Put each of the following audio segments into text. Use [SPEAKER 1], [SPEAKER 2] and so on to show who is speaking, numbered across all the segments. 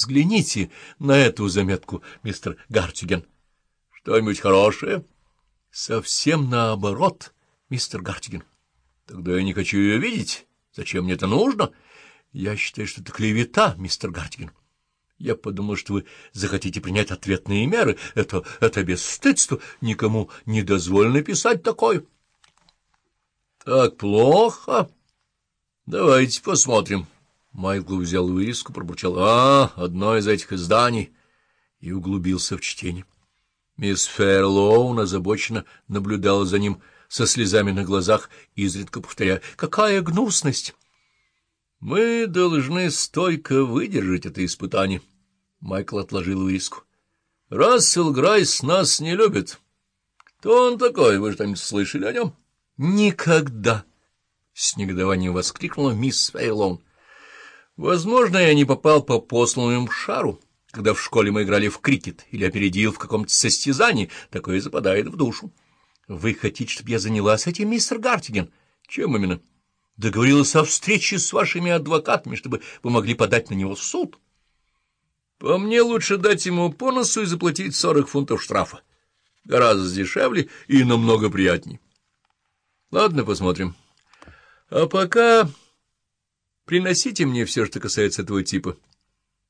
[SPEAKER 1] Взгляните на эту заметку, мистер Гартиген.
[SPEAKER 2] Что-нибудь хорошее?
[SPEAKER 1] Совсем наоборот, мистер Гартиген.
[SPEAKER 2] Тогда я не хочу ее видеть. Зачем мне это нужно?
[SPEAKER 1] Я считаю, что это клевета, мистер Гартиген. Я подумал, что вы захотите принять ответные меры. Это, это бесстыдство. Никому не дозволено писать такое.
[SPEAKER 2] Так плохо? Давайте посмотрим. Майкл взял вырезку, пробурчал «А, одно из этих изданий» и углубился в чтение. Мисс Ферлоун озабоченно наблюдала за ним со слезами на глазах, изредка повторяя «Какая гнусность!» «Мы должны стойко выдержать это испытание». Майкл отложил вырезку. «Рассел Грайс нас не любит. Кто он такой? Вы что-нибудь слышали о нем?»
[SPEAKER 1] «Никогда!» — с негодованием воскликнула мисс Фейлоун.
[SPEAKER 2] Возможно, я не попал по посланному шару, когда в школе мы играли в крикет или опередил в каком-то состязании, такое западает в душу.
[SPEAKER 1] Вы хотите, чтобы я занялась этим, мистер Гартиген?
[SPEAKER 2] Чем именно?
[SPEAKER 1] Договорилась о встрече с вашими адвокатами, чтобы вы могли подать на него в суд.
[SPEAKER 2] По мне лучше дать ему по носу и заплатить сорок фунтов штрафа. Гораздо дешевле и намного приятнее. Ладно, посмотрим. А пока... Приносите мне все, что касается этого типа.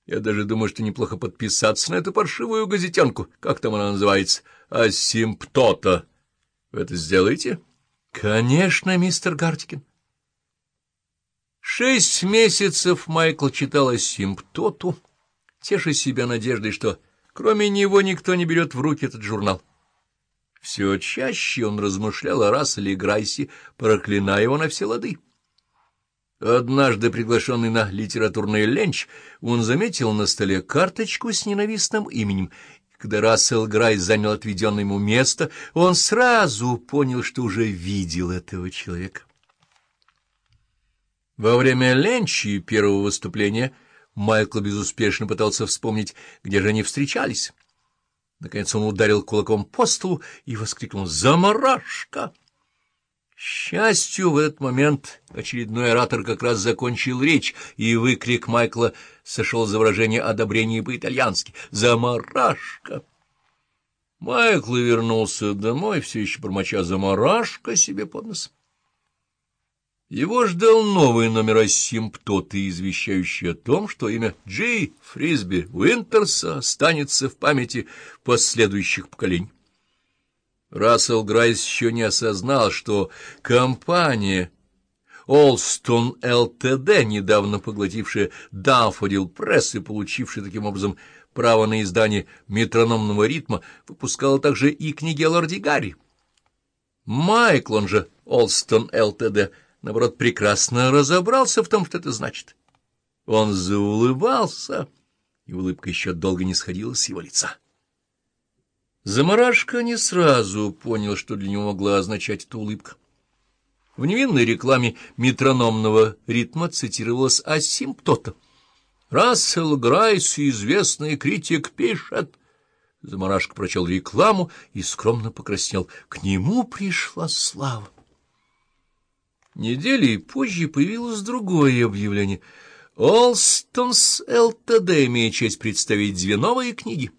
[SPEAKER 2] Я даже думаю, что неплохо подписаться на эту паршивую газетенку. Как там она называется? Асимптота. Вы это сделаете?
[SPEAKER 1] Конечно, мистер Гартикин. Шесть месяцев Майкл читал Асимптоту, теша себя надеждой, что кроме него никто не берет в руки этот журнал. Все чаще он размышлял о Расселе Грайсе, проклиная его на все лады. Однажды, приглашенный на литературный ленч, он заметил на столе карточку с ненавистным именем. Когда Рассел Грайс занял отведенное ему место, он сразу понял, что уже видел этого человека. Во время ленча и первого выступления Майкл безуспешно пытался вспомнить, где же они встречались. Наконец он ударил кулаком по столу и воскликнул «Заморашка!» Счастью, в этот момент очередной оратор как раз закончил речь, и выкрик Майкла сошел за выражение одобрения по-итальянски «Замарашка!». Майкл вернулся домой, все еще промоча «Замарашка» себе под нос. Его ждал новый номер асимптоты, извещающий о том, что имя Джей Фрисби Уинтерса останется в памяти последующих поколений. Рассел Грайс еще не осознал, что компания Олстон ЛТД, недавно поглотившая Даффодил Пресс и получившая таким образом право на издание метрономного ритма, выпускала также и книги о лорде Гарри. Майкл, он же Олстон ЛТД, наоборот, прекрасно разобрался в том, что это значит. Он заулыбался, и улыбка еще долго не сходила с его лица. Замарашка не сразу понял, что для него могла означать эта улыбка. В невинной рекламе метрономного ритма цитировалась асимптота. «Рассел Грайс, известный критик, пишет...» Замарашка прочел рекламу и скромно покраснел. К нему пришла слава. Недели позже появилось другое объявление. «Олстонс ЛТД имеет честь представить две новые книги»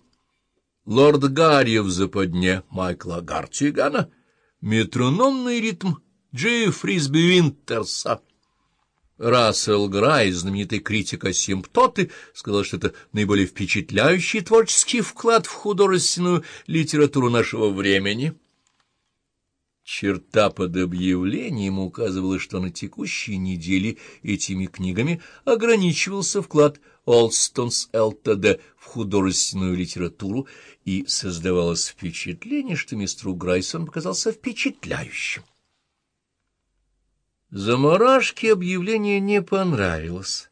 [SPEAKER 1] лорд Гарри в западне Майкла Гартигана, метрономный ритм Джи Фрисби Винтерса. Рассел Грай, знаменитый критик асимптоты, сказал, что это наиболее впечатляющий творческий вклад в художественную литературу нашего времени. Черта под объявлением указывала, что на текущей неделе этими книгами ограничивался вклад Олстонс ЛТД в художественную литературу, и создавалось впечатление, что мистеру Грайсон показался впечатляющим. Заморашке объявление не понравилось,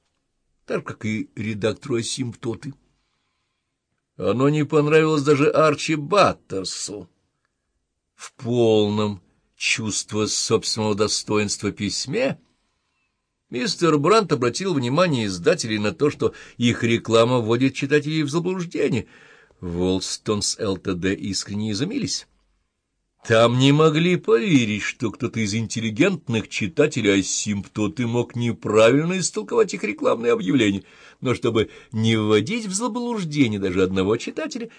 [SPEAKER 1] так как и редактору «Асимптоты». Оно не понравилось даже Арчи Баттерсу. В полном чувство собственного достоинства письме мистер Брант обратил внимание издателей на то, что их реклама вводит читателей в заблуждение — Волстонс ЛТД искренне изумились. Там не могли поверить, что кто-то из интеллигентных читателей асимптоты мог неправильно истолковать их рекламные объявления, но чтобы не вводить в заблуждение даже одного читателя,